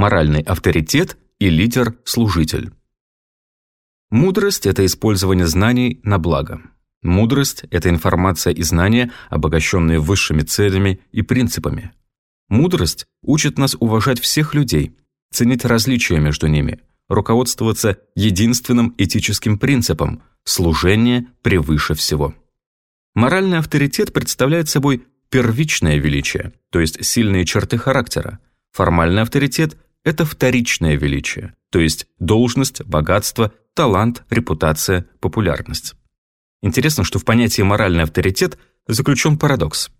моральный авторитет и лидер-служитель. Мудрость – это использование знаний на благо. Мудрость – это информация и знания, обогащенные высшими целями и принципами. Мудрость учит нас уважать всех людей, ценить различия между ними, руководствоваться единственным этическим принципом – служение превыше всего. Моральный авторитет представляет собой первичное величие, то есть сильные черты характера. Формальный авторитет – это вторичное величие, то есть должность, богатство, талант, репутация, популярность. Интересно, что в понятии «моральный авторитет» заключен парадокс.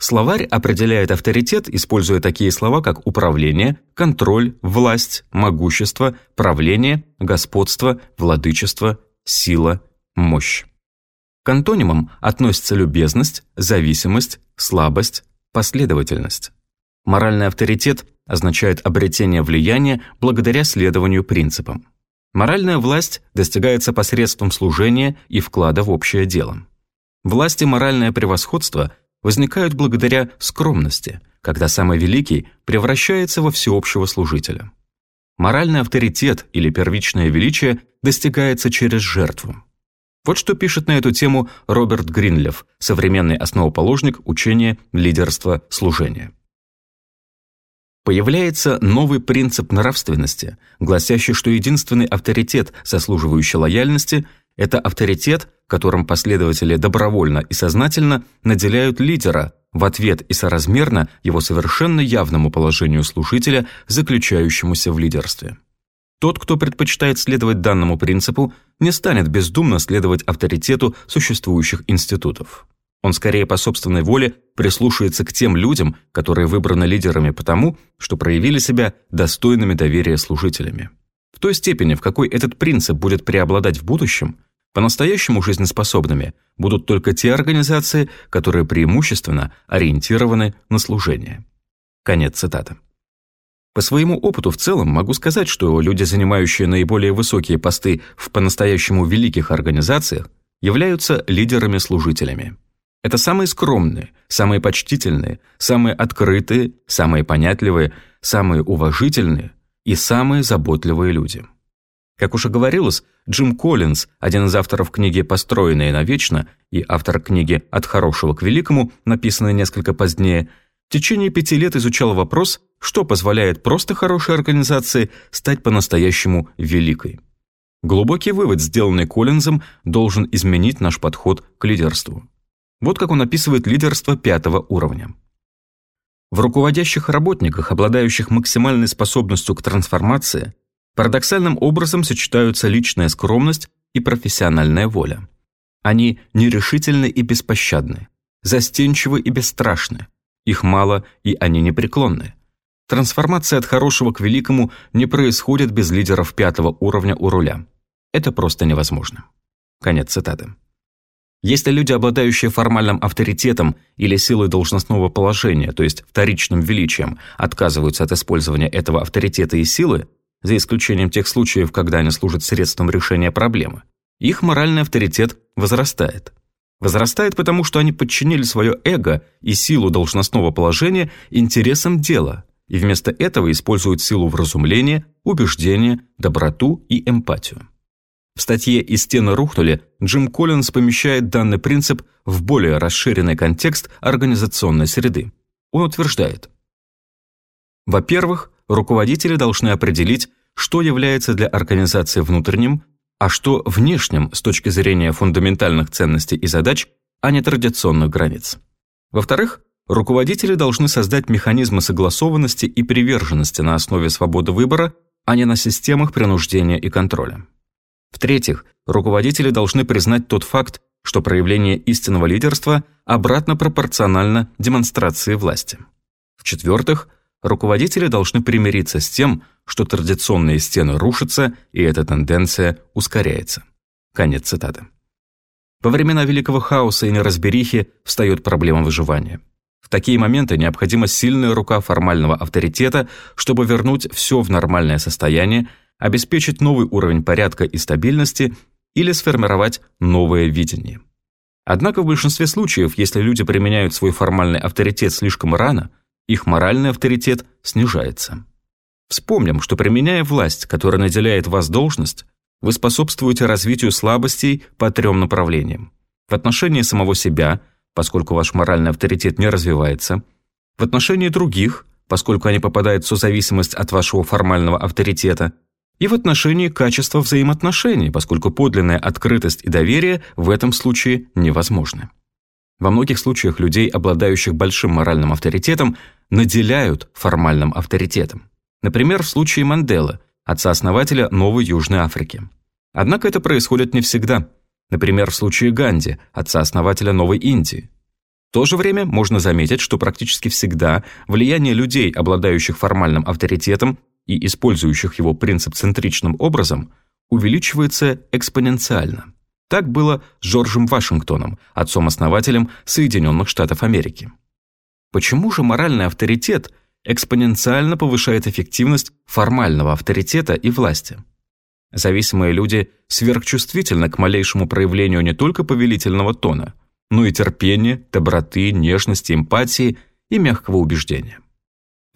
Словарь определяет авторитет, используя такие слова, как управление, контроль, власть, могущество, правление, господство, владычество, сила, мощь. К антонимам относятся любезность, зависимость, слабость, последовательность. Моральный авторитет означает обретение влияния благодаря следованию принципам. Моральная власть достигается посредством служения и вклада в общее дело. Власть и моральное превосходство возникают благодаря скромности, когда самый великий превращается во всеобщего служителя. Моральный авторитет или первичное величие достигается через жертву. Вот что пишет на эту тему Роберт Гринлев, современный основоположник учения лидерства служения. Появляется новый принцип нравственности, гласящий, что единственный авторитет, заслуживающий лояльности, это авторитет, которым последователи добровольно и сознательно наделяют лидера в ответ и соразмерно его совершенно явному положению служителя, заключающемуся в лидерстве. Тот, кто предпочитает следовать данному принципу, не станет бездумно следовать авторитету существующих институтов. Он скорее по собственной воле прислушается к тем людям, которые выбраны лидерами потому, что проявили себя достойными доверия служителями. В той степени, в какой этот принцип будет преобладать в будущем, по-настоящему жизнеспособными будут только те организации, которые преимущественно ориентированы на служение. Конец цитаты. По своему опыту в целом могу сказать, что люди, занимающие наиболее высокие посты в по-настоящему великих организациях, являются лидерами-служителями. Это самые скромные, самые почтительные, самые открытые, самые понятливые, самые уважительные и самые заботливые люди. Как уже говорилось, Джим Коллинз, один из авторов книги «Построенные навечно» и автор книги «От хорошего к великому», написанной несколько позднее, в течение пяти лет изучал вопрос, что позволяет просто хорошей организации стать по-настоящему великой. Глубокий вывод, сделанный Коллинзом, должен изменить наш подход к лидерству. Вот как он описывает лидерство пятого уровня. В руководящих работниках, обладающих максимальной способностью к трансформации, парадоксальным образом сочетаются личная скромность и профессиональная воля. Они нерешительны и беспощадны, застенчивы и бесстрашны, их мало и они непреклонны. Трансформация от хорошего к великому не происходит без лидеров пятого уровня у руля. Это просто невозможно. Конец цитаты. Если люди, обладающие формальным авторитетом или силой должностного положения, то есть вторичным величием, отказываются от использования этого авторитета и силы, за исключением тех случаев, когда они служат средством решения проблемы, их моральный авторитет возрастает. Возрастает потому, что они подчинили свое эго и силу должностного положения интересам дела, и вместо этого используют силу вразумления, убеждения, доброту и эмпатию. В статье «И стены рухнули» Джим Коллинз помещает данный принцип в более расширенный контекст организационной среды. Он утверждает, во-первых, руководители должны определить, что является для организации внутренним, а что внешним с точки зрения фундаментальных ценностей и задач, а не традиционных границ. Во-вторых, руководители должны создать механизмы согласованности и приверженности на основе свободы выбора, а не на системах принуждения и контроля. В-третьих, руководители должны признать тот факт, что проявление истинного лидерства обратно пропорционально демонстрации власти. В-четвертых, руководители должны примириться с тем, что традиционные стены рушатся, и эта тенденция ускоряется. Конец цитаты. Во времена великого хаоса и неразберихи встает проблема выживания. В такие моменты необходима сильная рука формального авторитета, чтобы вернуть все в нормальное состояние обеспечить новый уровень порядка и стабильности или сформировать новое видение. Однако в большинстве случаев, если люди применяют свой формальный авторитет слишком рано, их моральный авторитет снижается. Вспомним, что применяя власть, которая наделяет вас должность, вы способствуете развитию слабостей по трем направлениям. В отношении самого себя, поскольку ваш моральный авторитет не развивается, в отношении других, поскольку они попадают в созависимость от вашего формального авторитета, и в отношении качества взаимоотношений, поскольку подлинная открытость и доверие в этом случае невозможны. Во многих случаях людей, обладающих большим моральным авторитетом, наделяют формальным авторитетом. Например, в случае Манделы, отца-основателя Новой Южной Африки. Однако это происходит не всегда. Например, в случае Ганди, отца-основателя Новой Индии. В то же время можно заметить, что практически всегда влияние людей, обладающих формальным авторитетом и использующих его принцип-центричным образом, увеличивается экспоненциально. Так было с Джорджем Вашингтоном, отцом-основателем Соединенных Штатов Америки. Почему же моральный авторитет экспоненциально повышает эффективность формального авторитета и власти? Зависимые люди сверхчувствительны к малейшему проявлению не только повелительного тона, но и терпения, доброты, нежности, эмпатии и мягкого убеждения.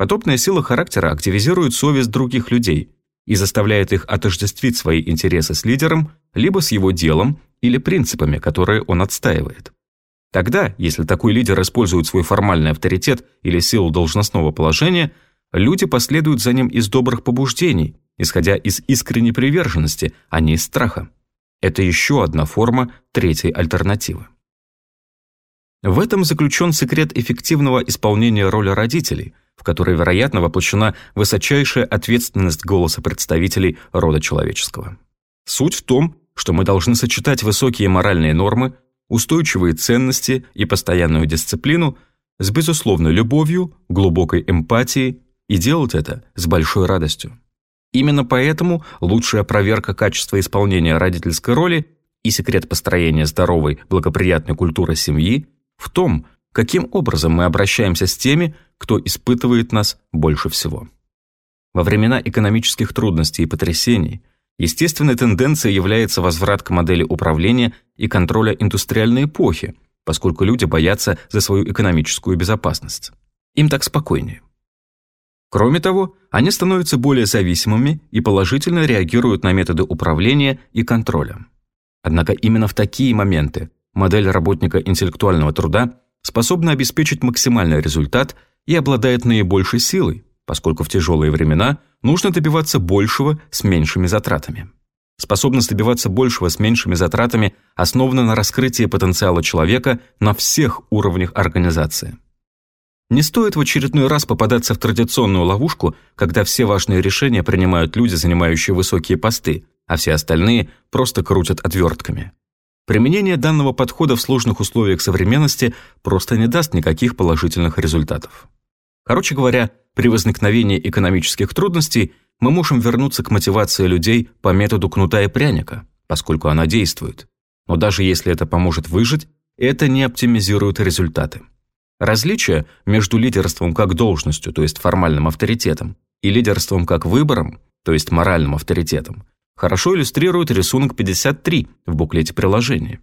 Подобная сила характера активизирует совесть других людей и заставляет их отождествить свои интересы с лидером либо с его делом или принципами, которые он отстаивает. Тогда, если такой лидер использует свой формальный авторитет или силу должностного положения, люди последуют за ним из добрых побуждений, исходя из искренней приверженности, а не из страха. Это еще одна форма третьей альтернативы. В этом заключен секрет эффективного исполнения роли родителей, в которой, вероятно, воплощена высочайшая ответственность голоса представителей рода человеческого. Суть в том, что мы должны сочетать высокие моральные нормы, устойчивые ценности и постоянную дисциплину с безусловной любовью, глубокой эмпатией и делать это с большой радостью. Именно поэтому лучшая проверка качества исполнения родительской роли и секрет построения здоровой, благоприятной культуры семьи в том, каким образом мы обращаемся с теми, кто испытывает нас больше всего. Во времена экономических трудностей и потрясений естественной тенденцией является возврат к модели управления и контроля индустриальной эпохи, поскольку люди боятся за свою экономическую безопасность. Им так спокойнее. Кроме того, они становятся более зависимыми и положительно реагируют на методы управления и контроля. Однако именно в такие моменты модель работника интеллектуального труда способна обеспечить максимальный результат и обладает наибольшей силой, поскольку в тяжелые времена нужно добиваться большего с меньшими затратами. Способность добиваться большего с меньшими затратами основана на раскрытии потенциала человека на всех уровнях организации. Не стоит в очередной раз попадаться в традиционную ловушку, когда все важные решения принимают люди, занимающие высокие посты, а все остальные просто крутят отвертками. Применение данного подхода в сложных условиях современности просто не даст никаких положительных результатов. Короче говоря, при возникновении экономических трудностей мы можем вернуться к мотивации людей по методу кнута и пряника, поскольку она действует. Но даже если это поможет выжить, это не оптимизирует результаты. Различие между лидерством как должностью, то есть формальным авторитетом, и лидерством как выбором, то есть моральным авторитетом, хорошо иллюстрирует рисунок 53 в буклете приложения.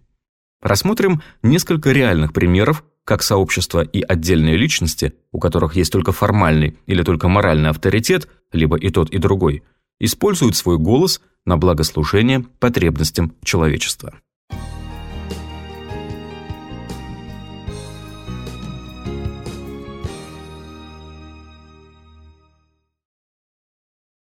Рассмотрим несколько реальных примеров, как сообщества и отдельные личности, у которых есть только формальный или только моральный авторитет, либо и тот, и другой, используют свой голос на благослужение потребностям человечества.